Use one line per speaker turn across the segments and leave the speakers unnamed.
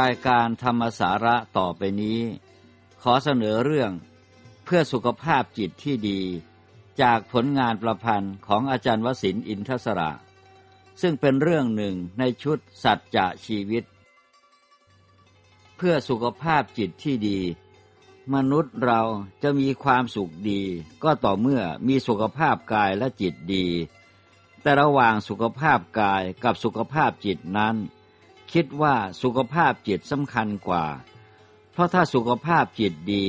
รายการธรรมสาระต่อไปนี้ ขอเสนอเรื่องเพื่อสุขภาพจิตที่ดี จากผลงานประพันธ์ของอาจารย์วสินอินทศระ ซึ่งเป็นเรื่องหนึ่งในชุดสัจจะชีวิต เพื่อสุขภาพจิตที่ดี มนุษย์เราจะมีความสุขดี ก็ต่อเมื่อมีสุขภาพกายและจิตดี แต่ระหว่างสุขภาพกายกับสุขภาพจิตนั้น คิดว่าสุขภาพจิตสำคัญกว่า เพราะถ้าสุขภาพจิตดี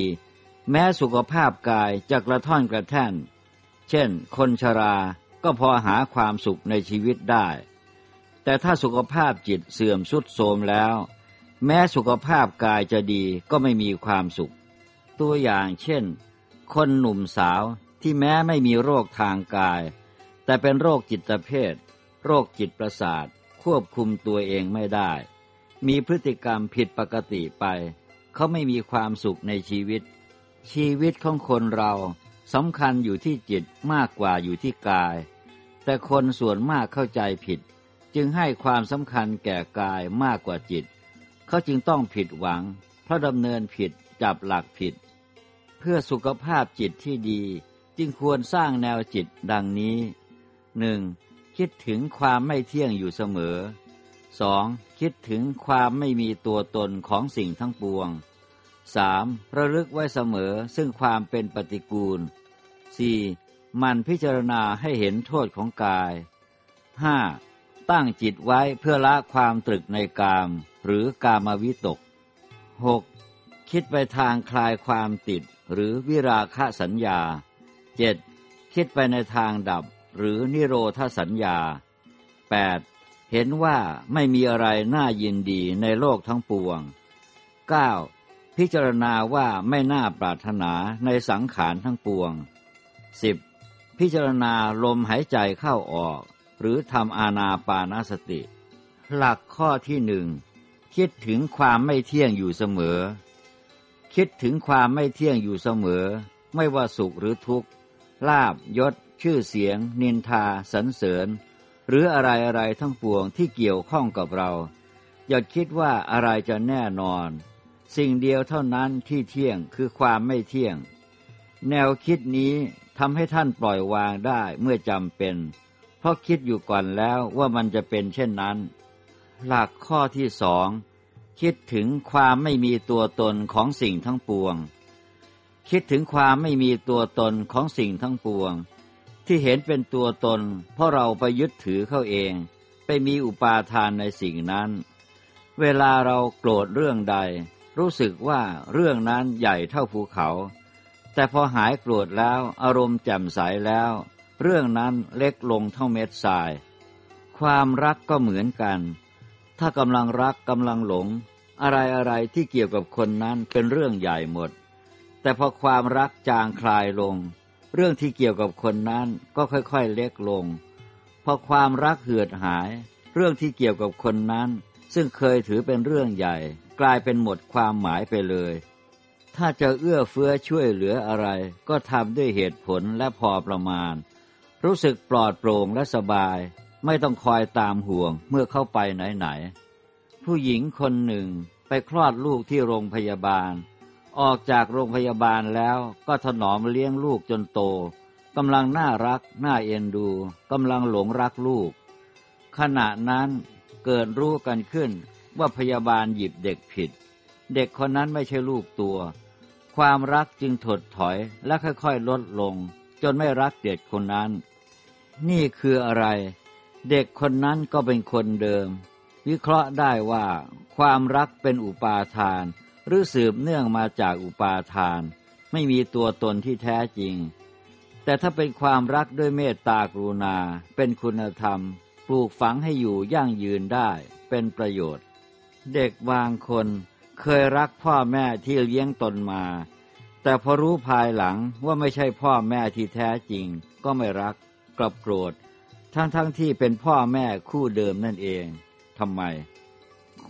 แม้สุขภาพกายจะกระท่อนกระแท่น เช่น คนชราก็พอหาความสุขในชีวิตได้ แต่ถ้าสุขภาพจิตเสื่อมสุดโทรมแล้ว แม้สุขภาพกายจะดีก็ไม่มีความสุข ตัวอย่างเช่น คนหนุ่มสาวที่แม้ไม่มีโรคทางกาย แต่เป็นโรคจิตเภท โรคจิตประสาท ควบคุมตัวเองไม่ได้ มีพฤติกรรมผิดปกติไป เขาไม่มีความสุขในชีวิต ชีวิตของคนเราสำคัญอยู่ที่จิตมากกว่าอยู่ที่กาย แต่คนส่วนมากเข้าใจผิด จึงให้ความสำคัญแก่กายมากกว่าจิต เขาจึงต้องผิดหวัง เพราะดำเนินผิดจับหลักผิด เพื่อสุขภาพจิตที่ดี จึงควรสร้างแนวจิตดังนี้หนึ่ง คิดถึงความไม่เที่ยงอยู่เสมอ 2. คิดถึงความไม่มีตัวตนของสิ่งทั้งปวง 3. ระลึกไว้เสมอซึ่งความเป็นปฏิกูล 4. มันพิจารณาให้เห็นโทษของกาย 5. ตั้งจิตไว้เพื่อละความตรึกในกาม หรือกามวิตก 6. คิดไปทางคลายความติดหรือวิราคะสัญญา 7. คิดไปในทางดับ หรือนิโรธสัญญา 8. เห็นว่าไม่มีอะไรน่ายินดีในโลกทั้งปวง 9. พิจารณาว่าไม่น่าปรารถนาในสังขารทั้งปวง 10. พิจารณาลมหายใจเข้าออก หรือทำอานาปานสติ หลักข้อที่หนึ่งคิดถึงความไม่เที่ยงอยู่เสมอ คิดถึงความไม่เที่ยงอยู่เสมอ ไม่ว่าสุขหรือทุกข์ลาบยศ ชื่อเสียง นินทาสรรเสริญ หรืออะไรอะไรทั้งปวงที่เกี่ยวข้องกับเรา อย่าคิดว่าอะไรจะแน่นอน สิ่งเดียวเท่านั้นที่เที่ยงคือความไม่เที่ยง แนวคิดนี้ทำให้ท่านปล่อยวางได้เมื่อจำเป็น เพราะคิดอยู่ก่อนแล้วว่ามันจะเป็นเช่นนั้น หลักข้อที่สองคิดถึงความไม่มีตัวตนของสิ่งทั้งปวง คิดถึงความไม่มีตัวตนของสิ่งทั้งปวง ที่เห็นเป็นตัวตน เพราะเราไปยึดถือเข้าเอง ไปมีอุปาทานในสิ่งนั้น เวลาเราโกรธเรื่องใด รู้สึกว่าเรื่องนั้นใหญ่เท่าภูเขา แต่พอหายโกรธแล้วอารมณ์แจ่มใสแล้ว เรื่องนั้นเล็กลงเท่าเม็ดทราย ความรักก็เหมือนกัน ถ้ากำลังรักกำลังหลง อะไรอะไรที่เกี่ยวกับคนนั้นเป็นเรื่องใหญ่หมด แต่พอความรักจางคลายลง เรื่องที่เกี่ยวกับคนนั้นก็ค่อยๆเล็กลง พอความรักเหือดหาย เรื่องที่เกี่ยวกับคนนั้น ซึ่งเคยถือเป็นเรื่องใหญ่ กลายเป็นหมดความหมายไปเลย ถ้าจะเอื้อเฟื้อช่วยเหลืออะไร ก็ทำด้วยเหตุผลและพอประมาณ รู้สึกปลอดโปร่งและสบาย ไม่ต้องคอยตามห่วงเมื่อเข้าไปไหนๆผู้หญิงคนหนึ่งไปคลอดลูกที่โรงพยาบาล ออกจากโรงพยาบาลแล้วก็ถนอมเลี้ยงลูกจนโตกำลังน่ารัก น่าเอ็นดูกำลังหลงรักลูก ขณะนั้นเกิดรู้กันขึ้นว่าพยาบาลหยิบเด็กผิด เด็กคนนั้นไม่ใช่ลูกตัว ความรักจึงถดถอยและค่อยๆลดลง จนไม่รักเด็กคนนั้น นี่คืออะไร เด็กคนนั้นก็เป็นคนเดิม วิเคราะห์ได้ว่าความรักเป็นอุปาทาน หรือสืบเนื่องมาจากอุปาทาน ไม่มีตัวตนที่แท้จริง แต่ถ้าเป็นความรักด้วยเมตตากรุณา เป็นคุณธรรม ปลูกฝังให้อยู่ยั่งยืนได้เป็นประโยชน์ เด็กบางคนเคยรักพ่อแม่ที่เลี้ยงตนมา แต่พอรู้ภายหลังว่าไม่ใช่พ่อแม่ที่แท้จริง ก็ไม่รักกลับโกรธ ทั้งๆทที่เป็นพ่อแม่คู่เดิมนั่นเองทำไม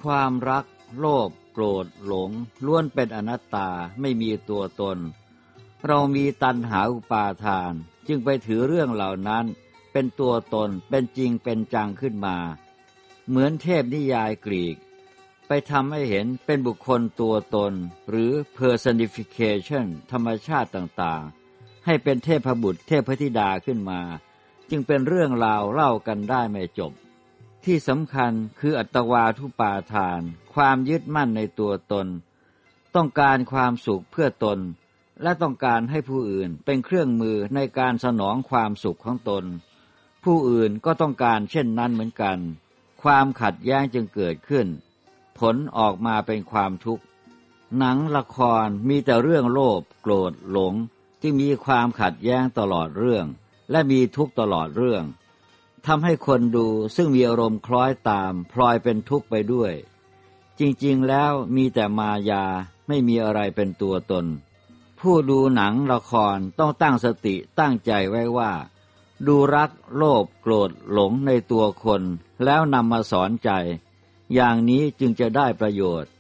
ความรัก โลภ โกรธ หลง ล้วนเป็นอนัตตาไม่มีตัวตน เรามีตัณหาอุปาทาน จึงไปถือเรื่องเหล่านั้น เป็นตัวตนเป็นจริงเป็นจังขึ้นมา เหมือนเทพนิยายกรีก ไปทำให้เห็นเป็นบุคคลตัวตน หรือ personification ธรรมชาติต่างๆ ให้เป็นเทพบุตรเทพธิดาขึ้นมา จึงเป็นเรื่องราวเล่ากันได้ไม่จบ ที่สำคัญคืออัตวาทุปาทาน ความยึดมั่นในตัวตน ต้องการความสุขเพื่อตน และต้องการให้ผู้อื่นเป็นเครื่องมือในการสนองความสุขของตน ผู้อื่นก็ต้องการเช่นนั้นเหมือนกัน ความขัดแย้งจึงเกิดขึ้น ผลออกมาเป็นความทุกข์ หนังละครมีแต่เรื่องโลภโกรธหลงที่มีความขัดแย้งตลอดเรื่อง และมีทุกตลอดเรื่อง ทำให้คนดูซึ่งมีอารมณ์คล้อยตาม พลอยเป็นทุกข์ไปด้วย จริงๆแล้วมีแต่มายาไม่มีอะไรเป็นตัวตน ผู้ดูหนังละครต้องตั้งสติตั้งใจไว้ว่า ดูรักโลภโกรธหลงในตัวคน แล้วนำมาสอนใจ อย่างนี้จึงจะได้ประโยชน์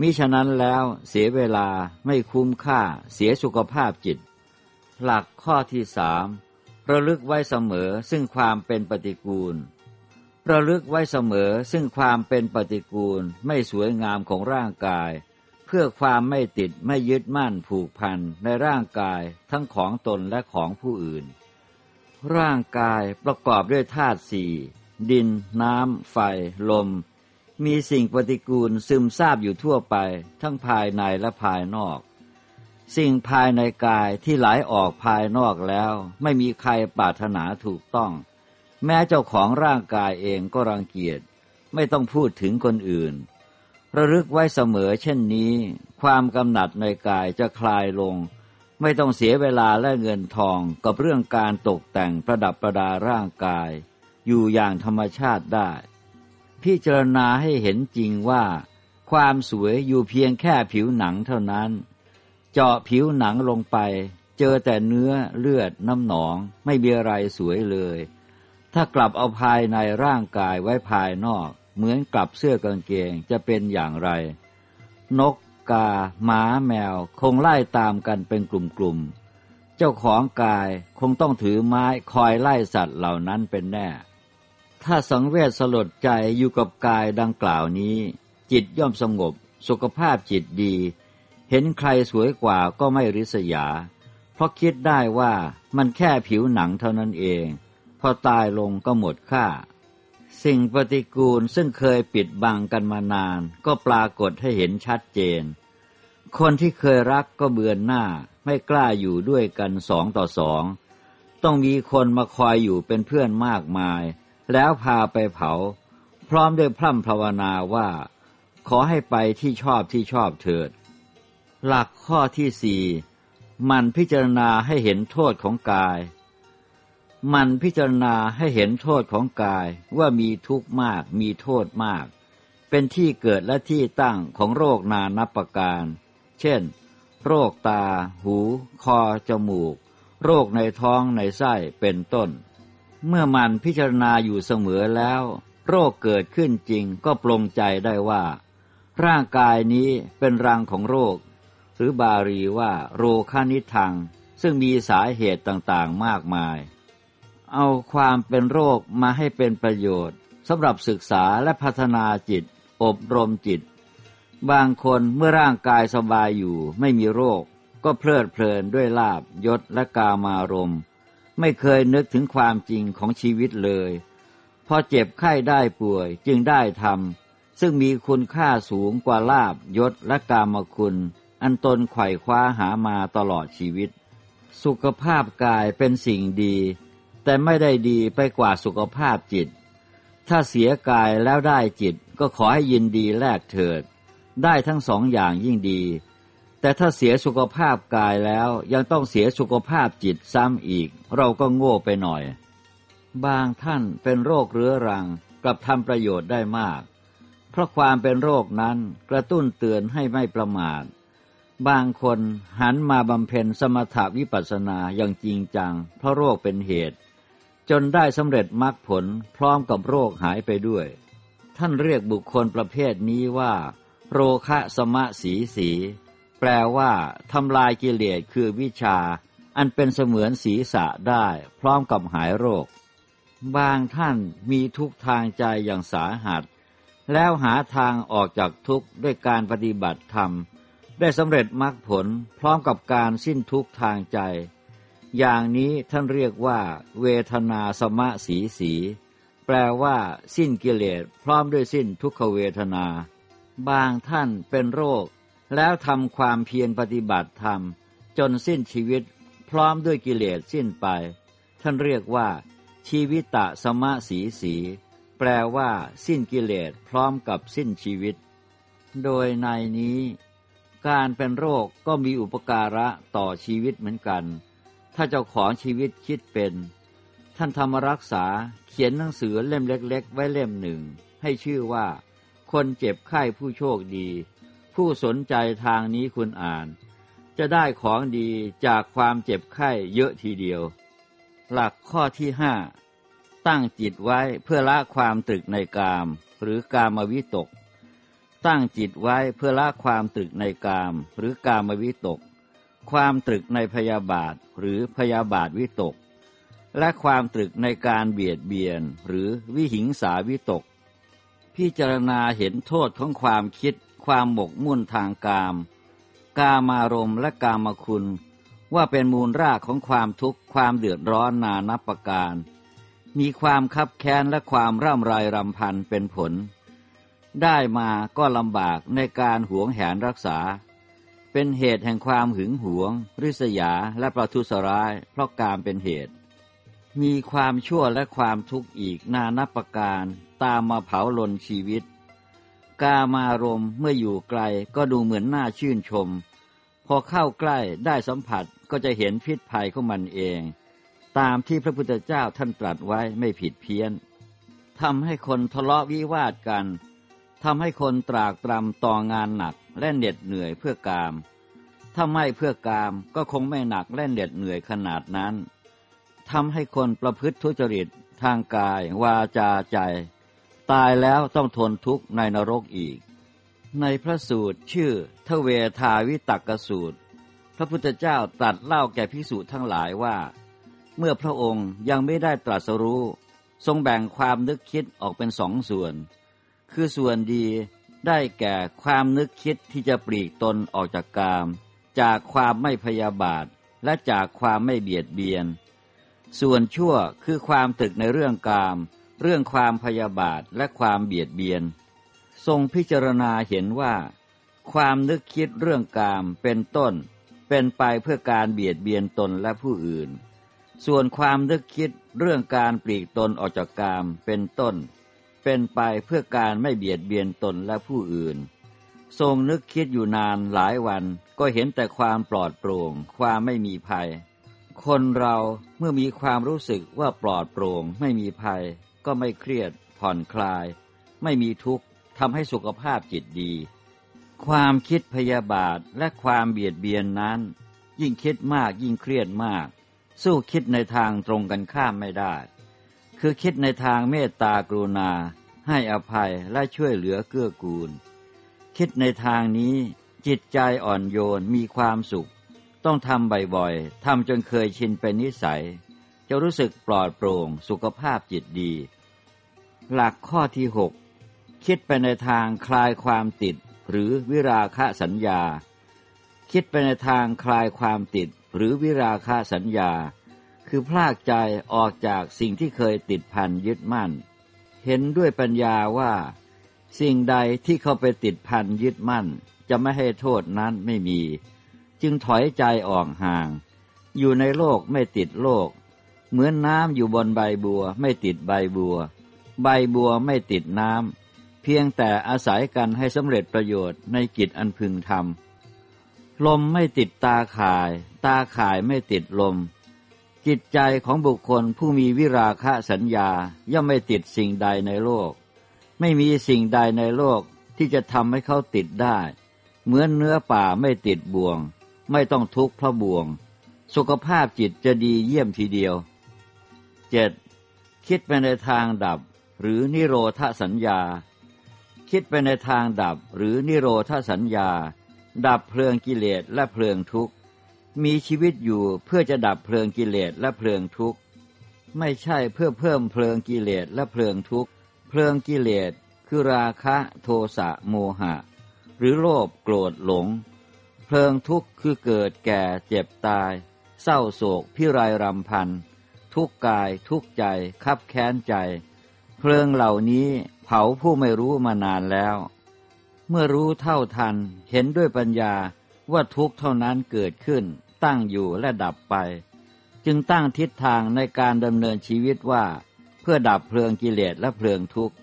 มิฉะนั้นแล้วเสียเวลาไม่คุ้มค่าเสียสุขภาพจิต หลักข้อที่สาม ระลึกไว้เสมอซึ่งความเป็นปฏิกูล ระลึกไว้เสมอซึ่งความเป็นปฏิกูลไม่สวยงามของร่างกาย เพื่อความไม่ติดไม่ยึดมั่นผูกพันในร่างกายทั้งของตนและของผู้อื่น ร่างกายประกอบด้วยธาตุสี่ดิน น้ำ ไฟ ลม มีสิ่งปฏิกูลซึมซาบอยู่ทั่วไป ทั้งภายในและภายนอก สิ่งภายในกายที่ไหลออกภายนอกแล้ว ไม่มีใครปรารถนาถูกต้อง แม้เจ้าของร่างกายเองก็รังเกียจไม่ต้องพูดถึงคนอื่น ระลึกไว้เสมอเช่นนี้ ความกำหนัดในกายจะคลายลง ไม่ต้องเสียเวลาและเงินทองกับเรื่องการตกแต่งประดับประดาร่างกาย อยู่อย่างธรรมชาติได้ พิจารณาให้เห็นจริงว่า ความสวยอยู่เพียงแค่ผิวหนังเท่านั้น เจาะผิวหนังลงไป เจอแต่เนื้อเลือดน้ำหนองไม่มีอะไรสวยเลย ถ้ากลับเอาภายในร่างกายไว้ภายนอก เหมือนกลับเสื้อกางเกงจะเป็นอย่างไร นกกาหมาแมวคงไล่ตามกันเป็นกลุ่มๆ เจ้าของกายคงต้องถือไม้คอยไล่สัตว์เหล่านั้นเป็นแน่ ถ้าสังเวชสลดใจอยู่กับกายดังกล่าวนี้ จิตย่อมสงบ สุขภาพจิตดี เห็นใครสวยกว่าก็ไม่ริษยา เพราะคิดได้ว่ามันแค่ผิวหนังเท่านั้นเอง พอตายลงก็หมดค่า สิ่งปฏิกูลซึ่งเคยปิดบังกันมานาน ก็ปรากฏให้เห็นชัดเจน คนที่เคยรักก็เบือนหน้า ไม่กล้าอยู่ด้วยกันสองต่อสอง ต้องมีคนมาคอยอยู่เป็นเพื่อนมากมาย แล้วพาไปเผา พร้อมด้วยพร่ำภาวนาว่า ขอให้ไปที่ชอบที่ชอบเถิด หลักข้อที่สี่มันพิจารณาให้เห็นโทษของกาย มันพิจารณาให้เห็นโทษของกายว่ามีทุกข์มากมีโทษมาก เป็นที่เกิดและที่ตั้งของโรคนานับประการ เช่น โรคตา หู คอ จมูก โรคในท้องในไส้เป็นต้น เมื่อมันพิจารณาอยู่เสมอแล้ว โรคเกิดขึ้นจริงก็ปลงใจได้ว่า ร่างกายนี้เป็นรังของโรค รือบาลีว่าโรคานิทัง ซึ่งมีสาเหตุต่างๆมากมาย เอาความเป็นโรคมาให้เป็นประโยชน์สำหรับศึกษาและพัฒนาจิต อบรมจิต บางคนเมื่อร่างกายสบายอยู่ไม่มีโรค ก็เพลิดเพลินด้วยลาบยศและกามารมณ์ ไม่เคยนึกถึงความจริงของชีวิตเลย พอเจ็บไข้ได้ป่วยจึงได้ทำซึ่งมีคุณค่าสูงกว่าลาบยศและกามคุณ อันตนไขว่คว้าหามาตลอดชีวิต สุขภาพกายเป็นสิ่งดี แต่ไม่ได้ดีไปกว่าสุขภาพจิต ถ้าเสียกายแล้วได้จิตก็ขอให้ยินดีแลกเถิด ได้ทั้งสองอย่างยิ่งดี แต่ถ้าเสียสุขภาพกายแล้วยังต้องเสียสุขภาพจิตซ้ำอีก เราก็โง่ไปหน่อย บางท่านเป็นโรคเรื้อรังกลับทำประโยชน์ได้มาก เพราะความเป็นโรคนั้นกระตุ้นเตือนให้ไม่ประมาท บางคนหันมาบำเพ็ญสมถวิปัสสนาอย่างจริงจัง เพราะโรคเป็นเหตุ จนได้สำเร็จมรรคผลพร้อมกับโรคหายไปด้วย ท่านเรียกบุคคลประเภทนี้ว่า โรคะสมะสีสี แปลว่าทำลายกิเลสคือวิชา อันเป็นเสมือนศีรษะได้พร้อมกับหายโรค บางท่านมีทุกทางใจอย่างสาหัส แล้วหาทางออกจากทุกข์ด้วยการปฏิบัติธรรม ได้สำเร็จมรรคผลพร้อมกับการสิ้นทุกข์ทางใจ อย่างนี้ท่านเรียกว่า เวทนาสมะสีสี แปลว่า สิ้นกิเลสพร้อมด้วยสิ้นทุกขเวทนา บางท่านเป็นโรค แล้วทำความเพียรปฏิบัติธรรม จนสิ้นชีวิตพร้อมด้วยกิเลสสิ้นไป ท่านเรียกว่า ชีวิตะสมะสีสี แปลว่า สิ้นกิเลสพร้อมกับสิ้นชีวิต โดยในนี้ การเป็นโรคก็มีอุปการะต่อชีวิตเหมือนกัน ถ้าเจ้าของชีวิตคิดเป็น ท่านธรรมรักษาเขียนหนังสือเล่มเล็ก ๆ ไว้เล่มหนึ่ง ให้ชื่อว่า คนเจ็บไข้ผู้โชคดี ผู้สนใจทางนี้คุณอ่าน จะได้ของดีจากความเจ็บไข้เยอะทีเดียว หลักข้อที่ห้าตั้งจิตไว้เพื่อละความตรึกในกาม หรือกามวิตก ตั้งจิตไว้เพื่อละความตรึกในกามหรือกามวิตก ความตรึกในพยาบาทหรือพยาบาทวิตก และความตรึกในการเบียดเบียนหรือวิหิงสาวิตก พิจารณาเห็นโทษของความคิด ความหมกมุ่นทางกาม กามารมและกามคุณว่าเป็นมูลรากของความทุกข์ความเดือดร้อนนานับประการ มีความคับแค้นและความร่ำไรรำพันเป็นผล ได้มาก็ลำบากในการหวงแหนรักษา เป็นเหตุแห่งความหึงหวง ริษยาและประทุษร้าย เพราะการเป็นเหตุ มีความชั่วและความทุกข์อีกนานับประการตามมาเผาลนชีวิต กามารมเมื่ออยู่ไกลก็ดูเหมือนน่าชื่นชม พอเข้าใกล้ได้สัมผัสก็จะเห็นพิษภัยของมันเอง ตามที่พระพุทธเจ้าท่านตรัสไว้ไม่ผิดเพี้ยนทำให้คนทะเลาะวิวาทกัน ทำให้คนตรากตรำต่องานหนักและเหน็ดเหนื่อยเพื่อกาม ถ้าไม่เพื่อกามก็คงไม่หนักและเหน็ดเหนื่อยขนาดนั้นทำให้คนประพฤติทุจริตทางกายวาจาใจ ตายแล้วต้องทนทุกข์ในนรกอีก ในพระสูตรชื่อทเวทาวิตักกสูตร พระพุทธเจ้าตรัสเล่าแก่พิสูจน์ทั้งหลายว่า เมื่อพระองค์ยังไม่ได้ตรัสรู้ ทรงแบ่งความนึกคิดออกเป็นสองส่วน คือส่วนดีได้แก่ความนึกคิดที่จะปลีกตนออกจากกาม จากความไม่พยาบาท และจากความไม่เบียดเบียน ส่วนชั่วคือความตึกในเรื่องกาม เรื่องความพยาบาทและความเบียดเบียน ทรงพิจารณาเห็นว่า ความนึกคิดเรื่องกามเป็นต้น เป็นไปเพื่อการเบียดเบียนตนและผู้อื่น ส่วนความนึกคิดเรื่องการปลีกตนออกจากกามเป็นต้น เป็นไปเพื่อการไม่เบียดเบียนตนและผู้อื่น ทรงนึกคิดอยู่นานหลายวันก็เห็นแต่ความปลอดโปร่ง ความไม่มีภัย คนเราเมื่อมีความรู้สึกว่าปลอดโปร่ง ไม่มีภัย ก็ไม่เครียด ผ่อนคลาย ไม่มีทุกข์ทำให้สุขภาพจิตดี ความคิดพยาบาทและความเบียดเบียนนั้น ยิ่งคิดมากยิ่งเครียดมาก สู้คิดในทางตรงกันข้ามไม่ได้ คือคิดในทางเมตตากรุณา ให้อภัยและช่วยเหลือเกื้อกูล คิดในทางนี้จิตใจอ่อนโยนมีความสุข ต้องทำบ่อยๆทำจนเคยชินเป็นนิสัย จะรู้สึกปลอดโปร่งสุขภาพจิตดี หลักข้อที่หกคิดไปในทางคลายความติด หรือวิราคะสัญญา คิดไปในทางคลายความติด หรือวิราคาสัญญา คือพลากใจออกจากสิ่งที่เคยติดพันยึดมั่น เห็นด้วยปัญญาว่า สิ่งใดที่เขาไปติดพันยึดมั่น จะไม่ให้โทษนั้นไม่มี จึงถอยใจออกห่าง อยู่ในโลกไม่ติดโลก เหมือนน้ำอยู่บนใบบัวไม่ติดใบบัว ใบบัวไม่ติดน้ำเพียงแต่อาศัยกันให้สำเร็จประโยชน์ในกิจอันพึงทำลมไม่ติดตาข่าย ตาข่ายไม่ติดลม จิตใจของบุคคลผู้มีวิราคะสัญญาย่อมไม่ติดสิ่งใดในโลก ไม่มีสิ่งใดในโลกที่จะทำให้เขาติดได้ เหมือนเนื้อป่าไม่ติดบ่วง ไม่ต้องทุกข์เพราะบ่วง สุขภาพจิตจะดีเยี่ยมทีเดียวเจ็ดคิดไปในทางดับหรือนิโรธสัญญา คิดไปในทางดับหรือนิโรธสัญญา ดับเพลิงกิเลสและเพลิงทุกข์ มีชีวิตอยู่เพื่อจะดับเพลิงกิเลสและเพลิงทุกข์ ไม่ใช่เพื่อเพิ่มเพลิงกิเลสและเพลิงทุกข์ เพลิงกิเลสคือราคะโทสะโมหะ หรือโลภโกรธหลง เพลิงทุกข์คือเกิดแก่เจ็บตาย เศร้าโศกพิไรรำพันทุกกายทุกใจคับแค้นใจ เพลิงเหล่านี้เผาผู้ไม่รู้มานานแล้ว เมื่อรู้เท่าทันเห็นด้วยปัญญาว่าทุกเท่านั้นเกิดขึ้น ตั้งอยู่และดับไป จึงตั้งทิศทางในการดำเนินชีวิตว่า เพื่อดับเพลิงกิเลสและเพลิงทุกข์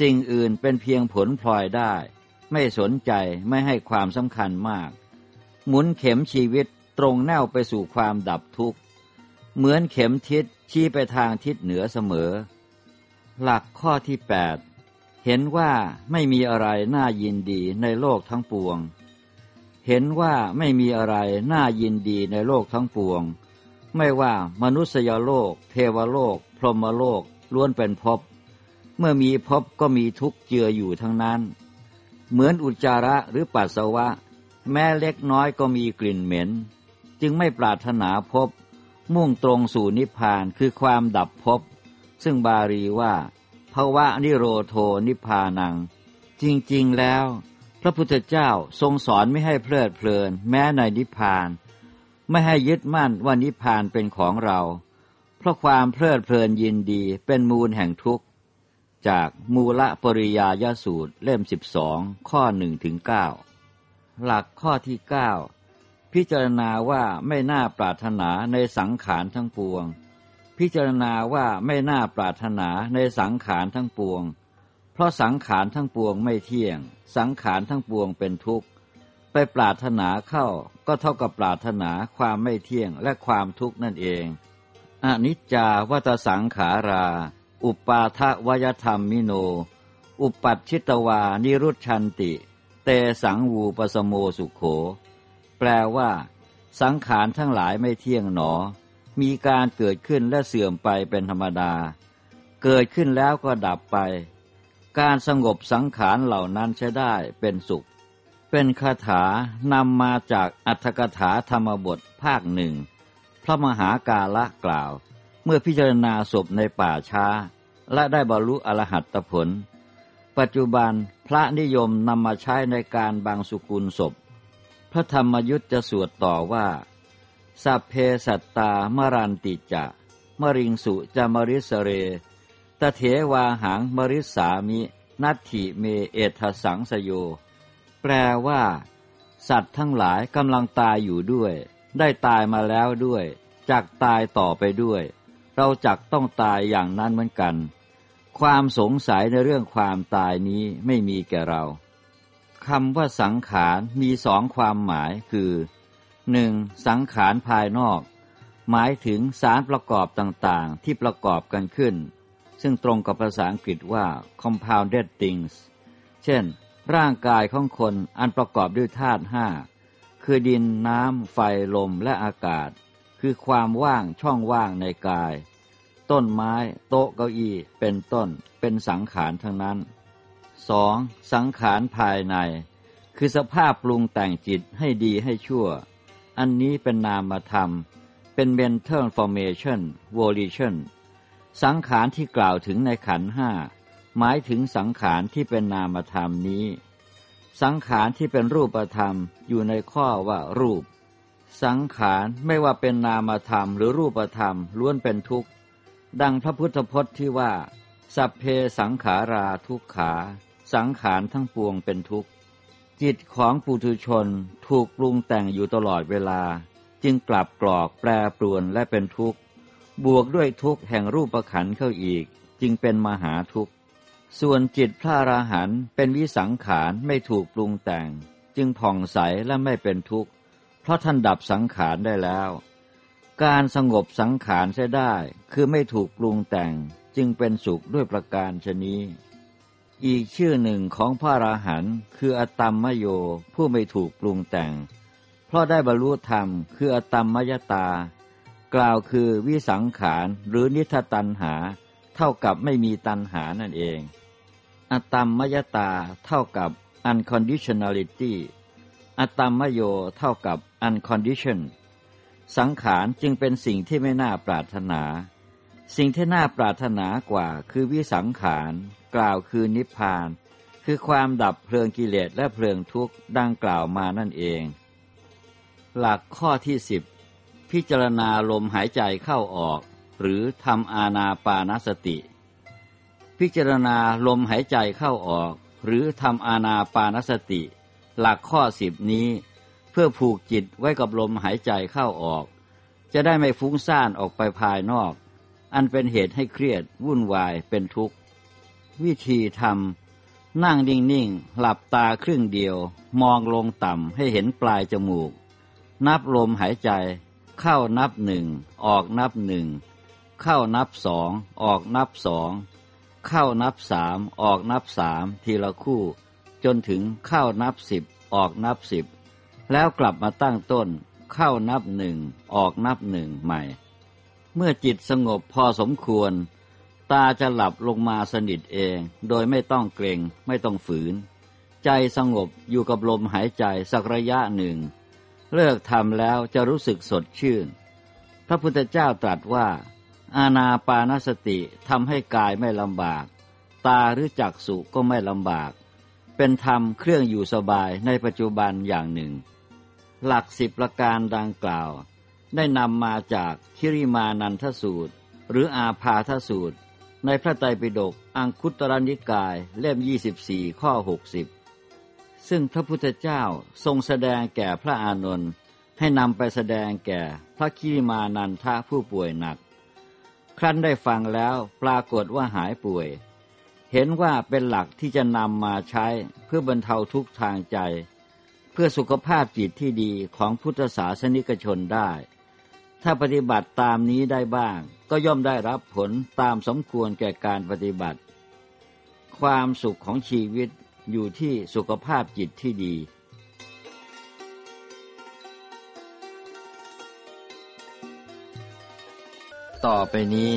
สิ่งอื่นเป็นเพียงผลพลอยได้ ไม่สนใจไม่ให้ความสำคัญมาก หมุนเข็มชีวิตตรงแนวไปสู่ความดับทุกข์ เหมือนเข็มทิศชี้ไปทางทิศเหนือเสมอ หลักข้อที่ 8 เห็นว่าไม่มีอะไรน่ายินดีในโลกทั้งปวง เห็นว่าไม่มีอะไรน่ายินดีในโลกทั้งปวง ไม่ว่ามนุษยโลก เทวโลก พรหมโลกล้วนเป็นภพ เมื่อมีภพก็มีทุกข์เจืออยู่ทั้งนั้น เหมือนอุจจาระหรือปัสสาวะ แม้เล็กน้อยก็มีกลิ่นเหม็น จึงไม่ปรารถนาภพ มุ่งตรงสู่นิพพานคือความดับภพ ซึ่งบาลีว่าภาวะนิโรโทนิพพานัง จริงๆแล้ว พระพุทธเจ้าทรงสอนไม่ให้เพลิดเพลิน แม้ในนิพพาน ไม่ให้ยึดมั่นว่านิพพานเป็นของเรา เพราะความเพลิดเพลินยินดีเป็นมูลแห่งทุกข์ จากมูลปริยายสูตรเล่มสิบสองข้อหนึ่งถึงเก้าหลักข้อที่เก้าพิจารณาว่าไม่น่าปรารถนาในสังขารทั้งปวง พิจารณาว่าไม่น่าปรารถนาในสังขารทั้งปวง ราะสังขารทั้งปวงไม่เที่ยง สังขารทั้งปวงเป็นทุกข์ ไปปรารถนาเข้าก็เท่ากับปรารถนาความไม่เที่ยงและความทุกข์นั่นเอง อนิจจาวัตสังขารา อุปาทวยธรรมมิโน อุปัชิตวานิรุชันติ เตสังวูปสโมสุขโข แปลว่า สังขารทั้งหลายไม่เที่ยงหนอ มีการเกิดขึ้นและเสื่อมไปเป็นธรรมดา เกิดขึ้นแล้วก็ดับไป การสงบสังขารเหล่านั้นใช้ได้เป็นสุข เป็นคาถานำมาจากอัตถกถาธรรมบทภาคหนึ่ง พระมหากาละกล่าว เมื่อพิจารณาศพในป่าช้า และได้บรรลุอรหัตผล ปัจจุบันพระนิยมนำมาใช้ในการบางสุกุลศพ พระธรรมยุทธจะสวดต่อว่า สัพเพสัตตามรันติจะ มริงสุจะมริสเร ตเถวาหังมริสามินัตถิเมเอทสังสโย แปลว่า สัตว์ทั้งหลายกำลังตายอยู่ด้วย ได้ตายมาแล้วด้วยจักตายต่อไปด้วย เราจักต้องตายอย่างนั้นเหมือนกัน ความสงสัยในเรื่องความตายนี้ไม่มีแก่เราคำว่าสังขารมีสองความหมายคือหนึ่งสังขารภายนอก หมายถึงสารประกอบต่างๆ ที่ประกอบกันขึ้น ซึ่งตรงกับภาษาอังกฤษว่า compounded things เช่น ร่างกายของคนอันประกอบด้วยธาตุห้าคือดินน้ำ ไฟลมและอากาศ คือความว่างช่องว่างในกาย ต้นไม้ โต๊ะเก้าอี้ เป็นต้น เป็นสังขารทั้งนั้น 2. สังขารภายใน คือสภาพปรุงแต่งจิตให้ดีให้ชั่ว อันนี้เป็นนามธรรม เป็น mental formation volition สังขารที่กล่าวถึงในขันห้าหมายถึงสังขารที่เป็นนามธรรมนี้ สังขารที่เป็นรูปธรรมอยู่ในข้อว่ารูป สังขารไม่ว่าเป็นนามธรรมหรือรูปธรรมล้วนเป็นทุกข์ ดังพระพุทธพจน์ที่ว่า สัพเพสังขาราทุกขา สังขารทั้งปวงเป็นทุกข์ จิตของปุถุชนถูกปรุงแต่งอยู่ตลอดเวลา จึงกลับกรอกแปรปรวนและเป็นทุกข์ บวกด้วยทุกข์แห่งรูปขันเข้าอีก จึงเป็นมหาทุกข์ ส่วนจิตพระอราหันต์เป็นวิสังขารไม่ถูกปรุงแต่ง จึงผ่องใสและไม่เป็นทุกข์ เพราะท่านดับสังขารได้แล้ว การสงบสังขารใช้ได้คือไม่ถูกปรุงแต่งจึงเป็นสุขด้วยประการชนี้ อีกชื่อหนึ่งของพระอราหันต์คืออตัมมโยผู้ไม่ถูกปรุงแต่ง เพราะได้บรรลุธรรมคืออตัมมยตา กล่าวคือวิสังขารหรือนิทตันหา เท่ากับไม่มีตันหานั่นเอง อตมมยตาเท่ากับ unconditionality อตมมโยเท่ากับ uncondition สังขารจึงเป็นสิ่งที่ไม่น่าปรารถนา สิ่งที่น่าปรารถนากว่าคือวิสังขาร กล่าวคือนิพพาน คือความดับเพลิงกิเลสและเพลิงทุกข์ดังกล่าวมานั่นเอง หลักข้อที่สิบ พิจารณาลมหายใจเข้าออก หรือทำอาณาปานสติ พิจารณาลมหายใจเข้าออก หรือทำอาณาปานสติ หลักข้อสิบนี้ เพื่อผูกจิตไว้กับลมหายใจเข้าออก จะได้ไม่ฟุ้งซ่านออกไปภายนอก อันเป็นเหตุให้เครียดวุ่นวายเป็นทุกข์ วิธีทำนั่งนิ่งๆหลับตาครึ่งเดียว มองลงต่ำให้เห็นปลายจมูก นับลมหายใจ เข้านับหนึ่งออกนับหนึ่งเข้านับสองออกนับสองเข้านับสามออกนับสามทีละคู่ จนถึงเข้านับสิบออกนับสิบแล้วกลับมาตั้งต้น เข้านับหนึ่งออกนับหนึ่งใหม่ เมื่อจิตสงบพอสมควร ตาจะหลับลงมาสนิทเอง โดยไม่ต้องเกรงไม่ต้องฝืน ใจสงบอยู่กับลมหายใจสักระยะหนึ่ง เลิกทำแล้วจะรู้สึกสดชื่น พระพุทธเจ้าตรัสว่า อาณาปานสติทำให้กายไม่ลำบาก ตาหรือจักสุก็ไม่ลำบาก เป็นธรรมเครื่องอยู่สบายในปัจจุบันอย่างหนึ่ง หลักสิบประการดังกล่าว ได้นำมาจากคิริมานันทสูตร หรืออาพาทสูตร ในพระไตรปิฎกอังคุตรนิกายเล่ม 24 ข้อ 60 ซึ่งพระพุทธเจ้าทรงแสดงแก่พระอานนท์ให้นำไปแสดงแก่พระคิริมานันทะผู้ป่วยหนัก ครั้นได้ฟังแล้วปรากฏว่าหายป่วย เห็นว่าเป็นหลักที่จะนำมาใช้เพื่อบรรเทาทุกทางใจ เพื่อสุขภาพจิตที่ดีของพุทธศาสนิกชนได้ ถ้าปฏิบัติตามนี้ได้บ้าง ก็ย่อมได้รับผลตามสมควรแก่การปฏิบัติ ความสุขของชีวิต อยู่ที่สุขภาพจิตที่ดี ต่อไปนี้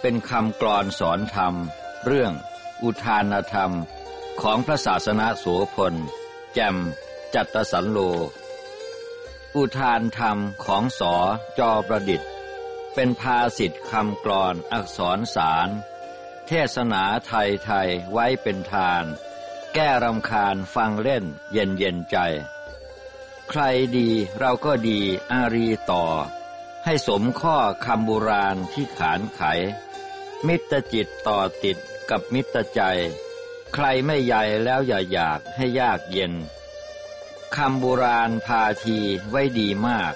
เป็นคำกรอนสอนธรรม เรื่อง อุทานธรรมของพระศาสนาโสพล แจมจัตตสันโล อุทานธรรมของสอจอประดิษฐ์ เป็นภาสิทธิคำกรอนอักษรสาร เทศนาไทยไทยไว้เป็นทาน แก้รำคาญฟังเล่น เย็นเย็นใจ ใครดีเราก็ดีอารีต่อ ให้สมข้อคำโบราณที่ขานไข มิตรจิตต่อติดกับมิตรใจ ใครไม่ใหญ่แล้วอย่าอยากให้ยากเย็นคำโบราณพาทีไว้ดีมาก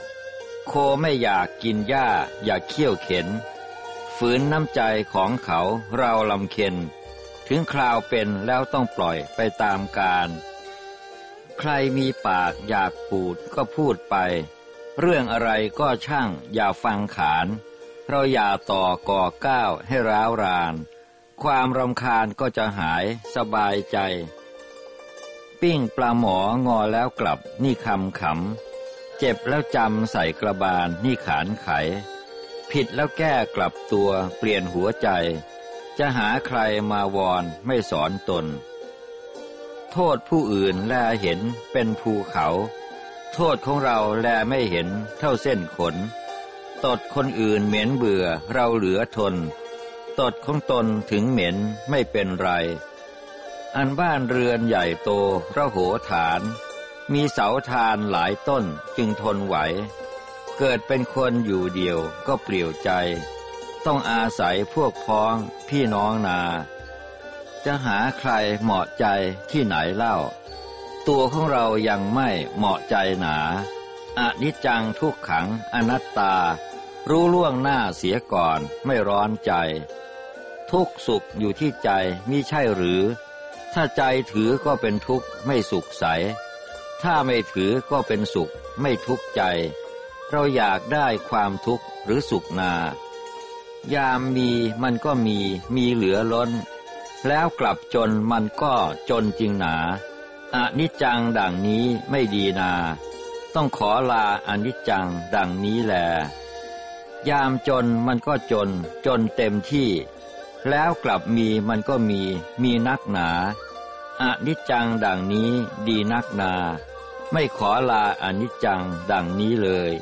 โคไม่อยากกินหญ้า อยากเคี่ยวเข็น ฝืนน้ำใจของเขาเราลำเค็น ถึงคราวเป็นแล้วต้องปล่อยไปตามการ ใครมีปากอยากปูดก็พูดไป เรื่องอะไรก็ช่างอย่าฟังขาน เราอย่าต่อก่อก้าวให้ร้าวราน ความรำคาญก็จะหายสบายใจ ปิ้งปลาหมองอแล้วกลับนี่คำขำ เจ็บแล้วจำใส่กระบาลนี่ขานไข ผิดแล้วแก้กลับตัวเปลี่ยนหัวใจ จะหาใครมาวอนไม่สอนตน โทษผู้อื่นแลเห็นเป็นภูเขา โทษของเราแลไม่เห็นเท่าเส้นขน ตดคนอื่นเหม็นเบื่อเราเหลือทน ตดของตนถึงเหม็นไม่เป็นไร อันบ้านเรือนใหญ่โตระโหฐาน มีเสาทานหลายต้นจึงทนไหว เกิดเป็นคนอยู่เดียวก็เปลี่ยวใจ ต้องอาศัยพวกพ้องพี่น้องนา จะหาใครเหมาะใจที่ไหนเล่า ตัวของเรายังไม่เหมาะใจหนาอนิจจังทุกขังอนัตตา รู้ล่วงหน้าเสียก่อนไม่ร้อนใจ ทุกสุขอยู่ที่ใจมิใช่หรือ ถ้าใจถือก็เป็นทุกข์ไม่สุขใส ถ้าไม่ถือก็เป็นสุขไม่ทุกข์ใจ เราอยากได้ความทุกข์หรือสุขนา ยามมีมันก็มี มีเหลือล้น แล้วกลับจนมันก็จนจริงหนาอนิจจังดังนี้ไม่ดีนา ต้องขอลาอนิจจังดังนี้แล ยามจนมันก็จน จนเต็มที่ แล้วกลับมีมันก็มี มีนักหนาอนิจจังดังนี้ดีนักนา ไม่ขอลาอนิจจังดังนี้เลย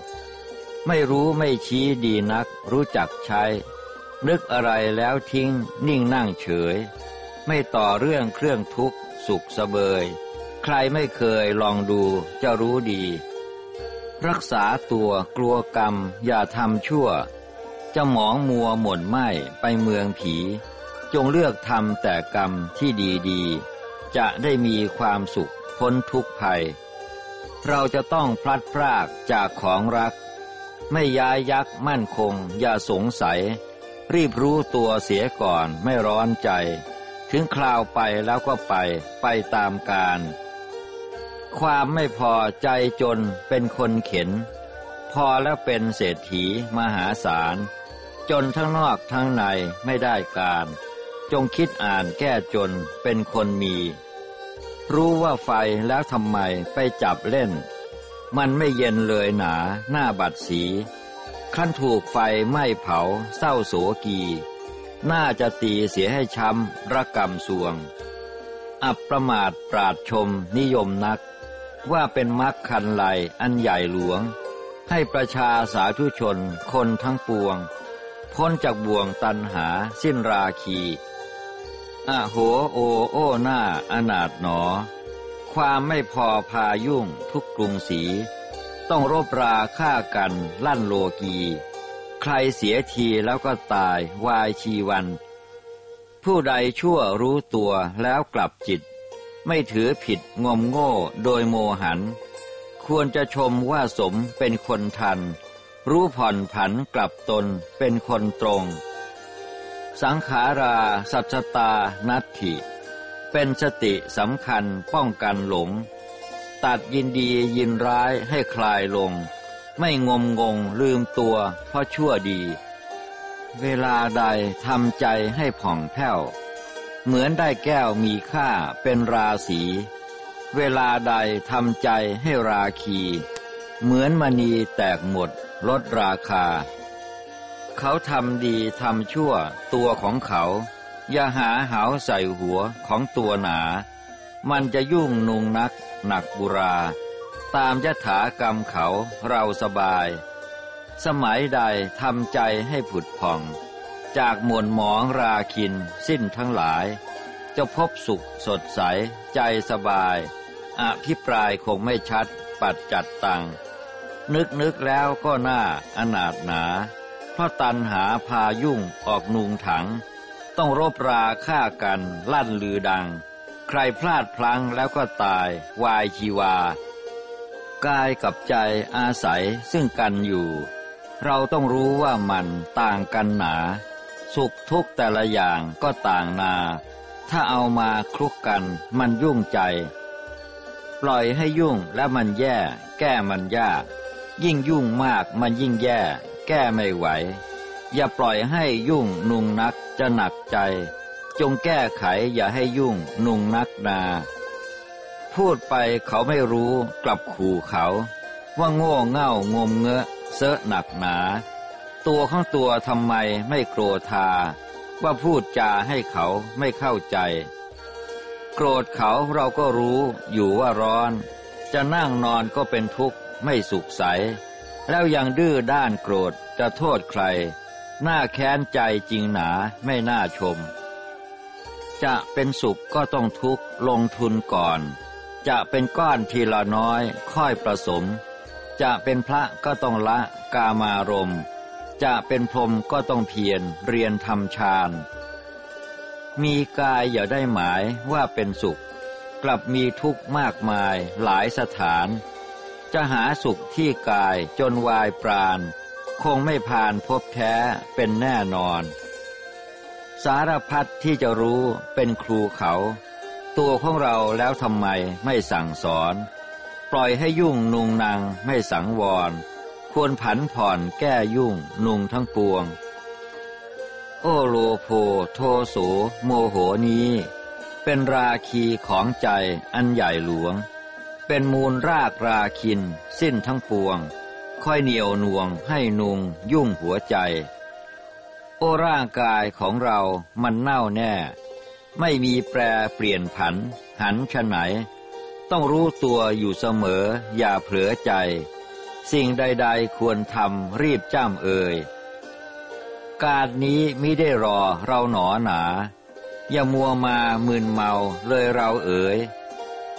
ไม่รู้ไม่ชี้ดีนักรู้จักใช้ นึกอะไรแล้วทิ้งนิ่งนั่งเฉย ไม่ต่อเรื่องเครื่องทุกข์ สุขสเบย ใครไม่เคยลองดูจะรู้ดี รักษาตัวกลัวกรรม อย่าทำชั่ว จะหมองมัวหม่นไหมไปเมืองผี จงเลือกทำแต่กรรมที่ดีๆ จะได้มีความสุขพ้นทุกภัย เราจะต้องพลัดพรากจากของรัก ไม่ย้ายยักมั่นคง อย่าสงสัย รีบรู้ตัวเสียก่อนไม่ร้อนใจ ถึงคราวไปแล้วก็ไปไปตามการ ความไม่พอใจจนเป็นคนเข็น พอแล้วเป็นเศรษฐีมหาศาล จนทั้งนอกทั้งในไม่ได้การ จงคิดอ่านแก้จนเป็นคนมี รู้ว่าไฟแล้วทำไมไปจับเล่น มันไม่เย็นเลยหนาหน้าบัดสี ขั้นถูกไฟไหม้เผาเศร้าโศกี น่าจะตีเสียให้ช้ำระกรรมสวง อับประมาทปราดชมนิยมนัก ว่าเป็นมรรคคันไหลอันใหญ่หลวง ให้ประชาสาธุชนคนทั้งปวง พ้นจากบ่วงตันหาสิ้นราคีอะโหโอโอหน้าอนาถหนอ ความไม่พอพายุ่งทุกกรุงศรี ต้องรบราฆ่ากันลั่นโลกี ใครเสียทีแล้วก็ตายวายชีวัน ผู้ใดชั่วรู้ตัวแล้วกลับจิต ไม่ถือผิดงมโง่โดยโมหัน ควรจะชมว่าสมเป็นคนทัน รู้ผ่อนผันกลับตนเป็นคนตรง สังขาราสัจตานัตถิ เป็นสติสำคัญป้องกันหลง ตัดยินดียินร้ายให้คลายลง ไม่งมงงลืมตัวเพราะชั่วดี เวลาใดทำใจให้ผ่องแผ้ว เหมือนได้แก้วมีค่าเป็นราศี เวลาใดทำใจให้ราคี เหมือนมณีแตกหมดลดราคา เขาทำดีทำชั่วตัวของเขา อย่าหาหาวใส่หัวของตัวหนา มันจะยุ่งนุงนัก หนักบุรา ตามยถากรรมเขาเราสบาย สมัยใดทำใจให้ผุดผ่อง จากหมวนหมองราคินสิ้นทั้งหลาย จะพบสุขสดใส ใจสบายอภิปรายคงไม่ชัด ปัดจัดตัง นึกนึกแล้วก็น่าอนาถหนา เพราะตันหาพายุ่งออกนุงถัง ต้องรบราฆ่ากันลั่นลือดัง ใครพลาดพลั้งแล้วก็ตาย วายชีวา กายกับใจอาศัยซึ่งกันอยู่ เราต้องรู้ว่ามันต่างกันหนา สุขทุกข์แต่ละอย่างก็ต่างนา ถ้าเอามาคลุกกันมันยุ่งใจ ปล่อยให้ยุ่งแล้วมันแย่ แก้มันยาก ยิ่งยุ่งมากมันยิ่งแย่ แก้ไม่ไหว อย่าปล่อยให้ยุ่งนุงนักจะหนักใจ จงแก้ไขอย่าให้ยุ่งนุ่งนักนา พูดไปเขาไม่รู้กลับขู่เขา ว่าโง่เง่างมเงอะเซอะหนักหนา ตัวของตัวทำไมไม่โกรธา ว่าพูดจาให้เขาไม่เข้าใจ โกรธเขาเราก็รู้อยู่ว่าร้อน จะนั่งนอนก็เป็นทุกข์ไม่สุขใส แล้วยังดื้อด้านโกรธจะโทษใครหน้าแค้นใจจริงหนาไม่น่าชม จะเป็นสุขก็ต้องทุกข์ลงทุนก่อน จะเป็นก้อนทีละน้อย ค่อยประสม จะเป็นพระก็ต้องละกามารม จะเป็นพรมก็ต้องเพียรเรียนทำฌาน มีกายอย่าได้หมายว่าเป็นสุข กลับมีทุกข์มากมายหลายสถาน จะหาสุขที่กายจนวายปราณ คงไม่ผ่านพบแท้เป็นแน่นอน สารพัดที่จะรู้เป็นครูเขา ตัวของเราแล้วทำไมไม่สั่งสอน ปล่อยให้ยุ่งนุงนางไม่สังวร ควรผันผ่อนแก้ยุ่งนุงทั้งปวง โอโลโพโทโสโมโหนี้ เป็นราคีของใจอันใหญ่หลวง เป็นมูลรากราคิน สิ้นทั้งปวง ค่อยเหนียวน่วงให้นุงยุ่งหัวใจ โอร่างกายของเรามันเน่าแน่ ไม่มีแปรเปลี่ยนผัน หันชะไหน ต้องรู้ตัวอยู่เสมอ อย่าเผลอใจ สิ่งใดๆควรทำรีบจ้ำเอ่ย การนี้มิได้รอเราหนอหนา อย่ามัวมามึนเมาเลยเราเอ๋ย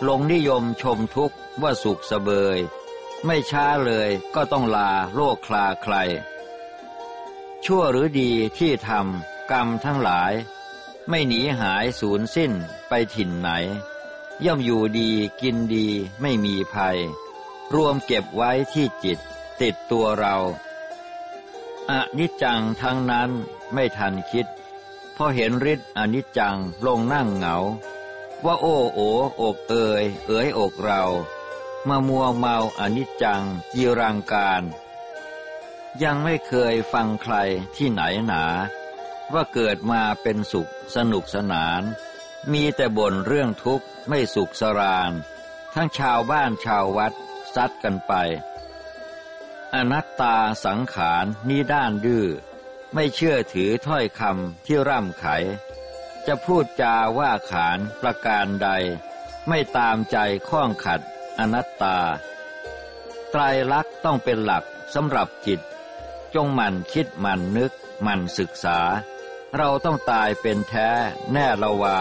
ลงนิยมชมทุกข์ว่าสุขสเบย ไม่ช้าเลยก็ต้องลาโลกคลาใคร ชั่วหรือดีที่ทำกรรมทั้งหลาย ไม่หนีหายสูญสิ้นไปถิ่นไหน ย่อมอยู่ดีกินดีไม่มีภัย รวมเก็บไว้ที่จิต ติดตัวเราอนิจจังทั้งนั้นไม่ทันคิดพอเห็นฤทธิ์อนิจจังลงนั่งเหงา ว่าโอ้โออกเอยเอ๋ยอกเรา มามัวเมาอนิจจังจีรังการ ยังไม่เคยฟังใครที่ไหนหนา ว่าเกิดมาเป็นสุขสนุกสนาน มีแต่บ่นเรื่องทุกข์ไม่สุขสราน ทั้งชาวบ้านชาววัดซัดกันไป อนัตตาสังขารนี้ด้านดื้อไม่เชื่อถือถ้อยคำที่ร่ำไข จะพูดจาว่าขานประการใด ไม่ตามใจข้องขัดอนัตตา ไตรลักษณ์ต้องเป็นหลักสำหรับจิต จงมันคิดมันนึกมันศึกษา เราต้องตายเป็นแท้แน่ละวา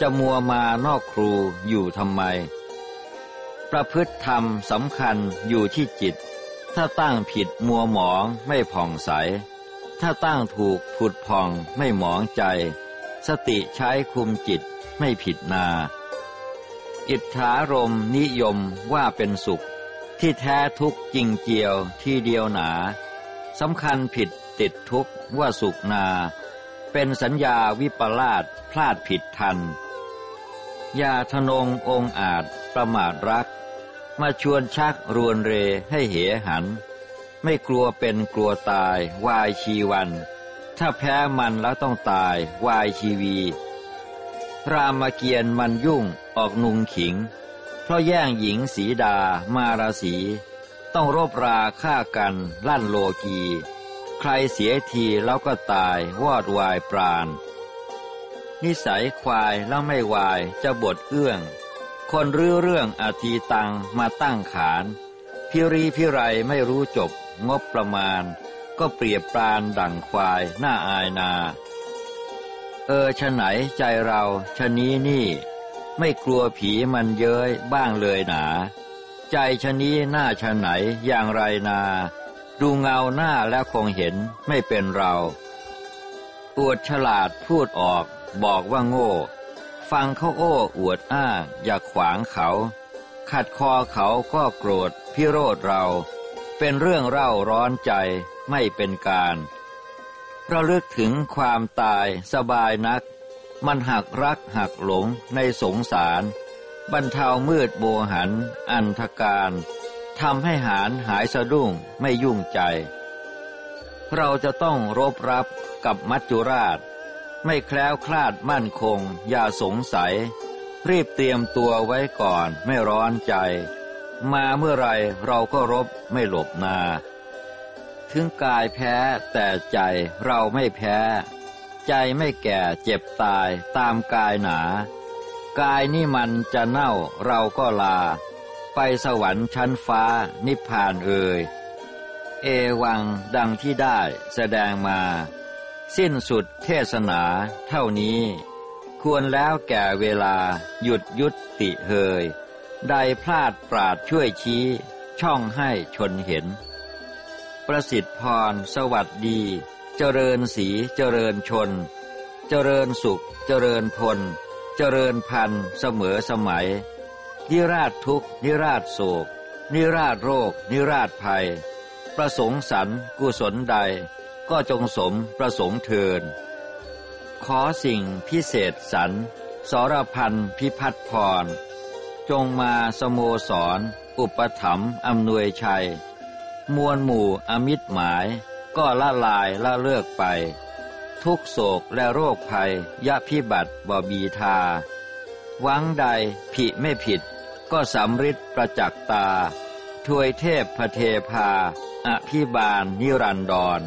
จะมัวมานอกครูอยู่ทำไม ประพฤติธรรมสำคัญอยู่ที่จิต ถ้าตั้งผิดมัวหมองไม่ผ่องใส ถ้าตั้งถูกผุดผ่องไม่หมองใจ สติใช้คุมจิตไม่ผิดนาอิทธารมนิยมว่าเป็นสุข ที่แท้ทุกจริงเจียวที่เดียวหนา สำคัญผิดติดทุกว่าสุขนา เป็นสัญญาวิปลาสพลาดผิดทัน ยาทนงองอาจประมาทรัก มาชวนชักรวนเรให้เหหัน ไม่กลัวเป็นกลัวตายวายชีวัน ถ้าแพ้มันแล้วต้องตายวายชีวี รามเกียรติมันยุ่งออกนุงขิง เพราะแย่งหญิงสีดามาราศี ต้องรบราฆ่ากันลั่นโลกี ใครเสียทีแล้วก็ตายวอดวายปราณ นิสัยควายแล้วไม่วายจะบทเอื้อง คนรื้อเรื่องอาทีตังมาตั้งขานพิรีพิไรไม่รู้จบงบประมาณ ก็เปรียบปรานดั่งควายหน้าอายนา เออชะไหนใจเราชะนี้นี่ ไม่กลัวผีมันเย้ยบ้างเลยหนา ใจชะนี้หน้าชะไหนอย่างไรนา ดูเงาหน้าแล้วคงเห็นไม่เป็นเราปวดฉลาดพูดออกบอกว่าโง่ ฟังเขาโอ้อวดอ้างอย่าขวางเขา ขัดคอเขาก็โกรธพิโรธเรา เป็นเรื่องเร่าร้อนใจไม่เป็นการระลึกถึงความตายสบายนัก มันหักรักหักหลงในสงสาร บรรเทามืดโบหัน อันทการทำให้หารหายสะดุ้งไม่ยุ่งใจ เราจะต้องรบรับกับมัจจุราช ไม่แคล้วคลาดมั่นคง อย่าสงสัย รีบเตรียมตัวไว้ก่อนไม่ร้อนใจ มาเมื่อไรเราก็รบไม่หลบนา ถึงกายแพ้แต่ใจเราไม่แพ้ ใจไม่แก่เจ็บตายตามกายหนา กายนี่มันจะเน่าเราก็ลา ไปสวรรค์ชั้นฟ้านิพพานเอ่ยเอวังดังที่ได้แสดงมา สิ้นสุดเทศนาเท่านี้ ควรแล้วแก่เวลาหยุดยุดติเฮยใดพลาดปราดช่วยชี้ ช่องให้ชนเห็น ประสิทธิพรสวัสดี เจริญสีเจริญชน เจริญสุขเจริญพล เจริญพันธ์เสมอสมัย นิราชทุกนิราชโศก นิราชโรค นิราชภัย ประสงค์สรรกุศลใด ก็จงสมประสงค์เทิน ขอสิ่งพิเศษสรรสรพันพิพัฒพร จงมาสโมสร อุปถัมภ์อำนวยชัย มวลหมู่อมิตรหมาย ก็ละลายละเลิกไป ทุกโศกและโรคภัยยะพิบัติบบีทา หวังใดผิไม่ผิด ก็สำริดประจักษ์ตา ถวยเทพพเทพาอภิบาลนิรันดร